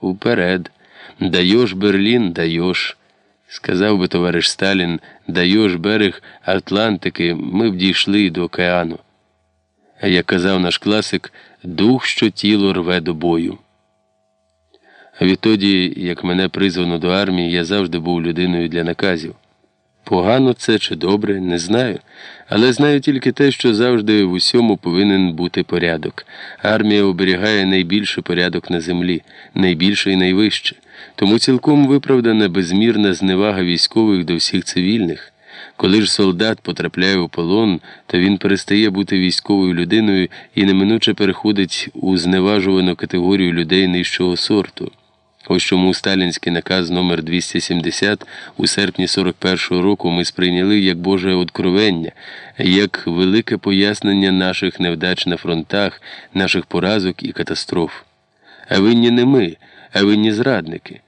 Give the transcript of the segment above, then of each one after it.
уперед. Даєш Берлін, даєш. Сказав би товариш Сталін, даєш берег Атлантики, ми б дійшли до океану. А як казав наш класик, дух, що тіло рве до бою. Відтоді, як мене призвано до армії, я завжди був людиною для наказів. Погано це чи добре, не знаю. Але знаю тільки те, що завжди в усьому повинен бути порядок. Армія оберігає найбільший порядок на землі, найбільше і найвище. Тому цілком виправдана безмірна зневага військових до всіх цивільних. Коли ж солдат потрапляє у полон, то він перестає бути військовою людиною і неминуче переходить у зневажувану категорію людей нижчого сорту. Ось чому сталінський наказ номер 270 у серпні 41-го року ми сприйняли як Боже откровення, як велике пояснення наших невдач на фронтах, наших поразок і катастроф. А винні не ми, а винні зрадники.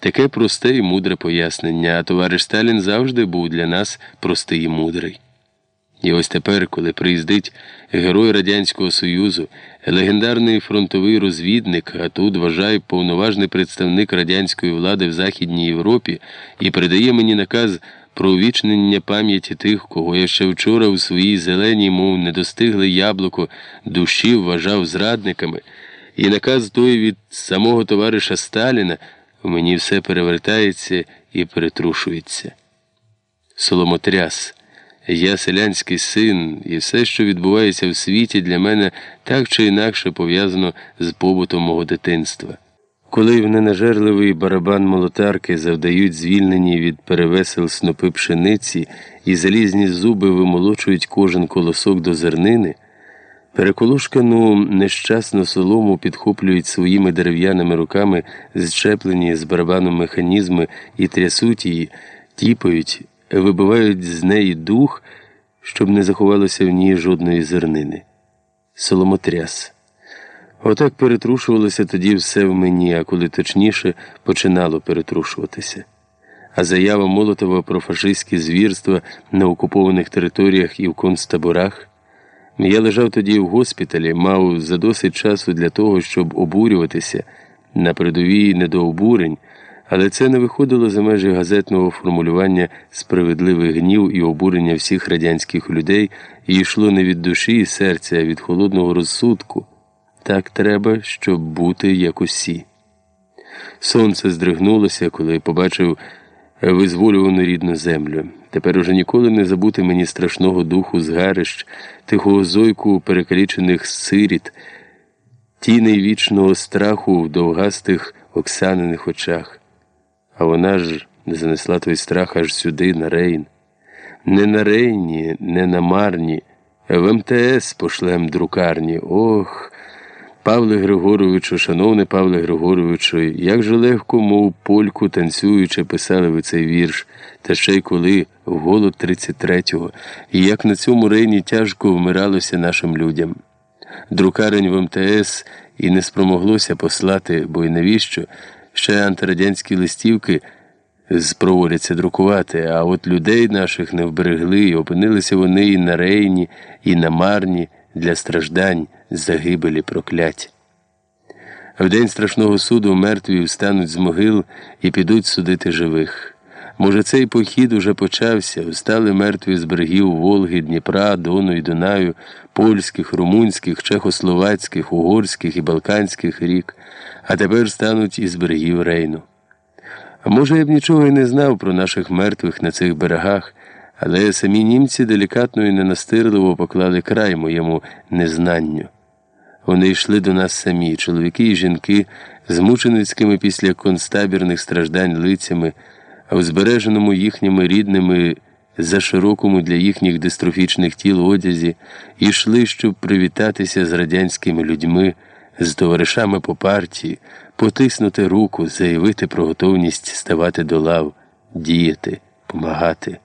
Таке просте і мудре пояснення, а товариш Сталін завжди був для нас простий і мудрий. І ось тепер, коли приїздить герой Радянського Союзу, легендарний фронтовий розвідник, а тут вважає повноважний представник радянської влади в Західній Європі і передає мені наказ про увічнення пам'яті тих, кого я ще вчора у своїй зеленій, мов недостигле яблуко душі вважав зрадниками, і наказ той від самого товариша Сталіна в мені все перевертається і перетрушується. Соломотряс. Я селянський син, і все, що відбувається в світі, для мене так чи інакше пов'язано з побутом мого дитинства. Коли в ненажерливий барабан молотарки завдають звільнені від перевесел снопи пшениці і залізні зуби вимолочують кожен колосок до зернини, переколошкану нещасну солому підхоплюють своїми дерев'яними руками зчеплені з барабаном механізми і трясуть її, тіпають вибивають з неї дух, щоб не заховалося в ній жодної зернини. Соломотряс. Отак перетрушувалося тоді все в мені, а коли точніше починало перетрушуватися. А заява Молотова про фашистські звірства на окупованих територіях і в концтаборах. Я лежав тоді в госпіталі, мав за досить часу для того, щоб обурюватися на передовій не до обурень. Але це не виходило за межі газетного формулювання справедливих гнів і обурення всіх радянських людей і йшло не від душі і серця, а від холодного розсудку. Так треба, щоб бути як усі. Сонце здригнулося, коли побачив визволювану рідну землю. Тепер уже ніколи не забути мені страшного духу згарищ, тихого зойку перекалічених сиріт, тіней вічного страху в довгастих оксаниних очах. А вона ж не занесла той страх аж сюди, на Рейн. Не на Рейні, не на Марні, в МТС пошлем друкарні. Ох, Павле Григоровичу, шановне Павле Григоровичу, як же легко, мов польку танцюючи, писали ви цей вірш, та ще й коли в голод 33-го, і як на цьому рейні тяжко вмиралося нашим людям. Друкарень в МТС і не спромоглося послати, бо й навіщо? Ще антирадянські листівки спроводяться друкувати, а от людей наших не вберегли, і опинилися вони і на рейні, і на марні для страждань, загибелі проклять. В день страшного суду мертві встануть з могил і підуть судити живих. Може, цей похід уже почався, встали мертві з берегів Волги, Дніпра, Дону і Дунаю, польських, румунських, чехословацьких, угорських і балканських рік, а тепер стануть із берегів Рейну. Може, я б нічого і не знав про наших мертвих на цих берегах, але самі німці делікатно і ненастирливо поклали край моєму незнанню. Вони йшли до нас самі, чоловіки і жінки, з мученицькими після концтабірних страждань лицями в збереженому їхніми рідними за широкому для їхніх дистрофічних тіл одязі йшли, щоб привітатися з радянськими людьми, з товаришами по партії, потиснути руку, заявити про готовність ставати до лав, діяти, помагати.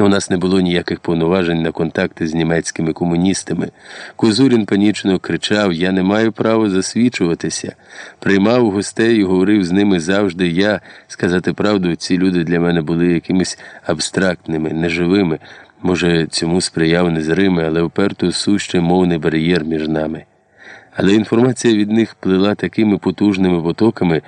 У нас не було ніяких повноважень на контакти з німецькими комуністами. Козурін панічно кричав: Я не маю права засвідчуватися. Приймав гостей і говорив з ними завжди я. Сказати правду, ці люди для мене були якимись абстрактними, неживими. Може, цьому сприяв незримий, але вперто сущий мовний бар'єр між нами. Але інформація від них плила такими потужними потоками.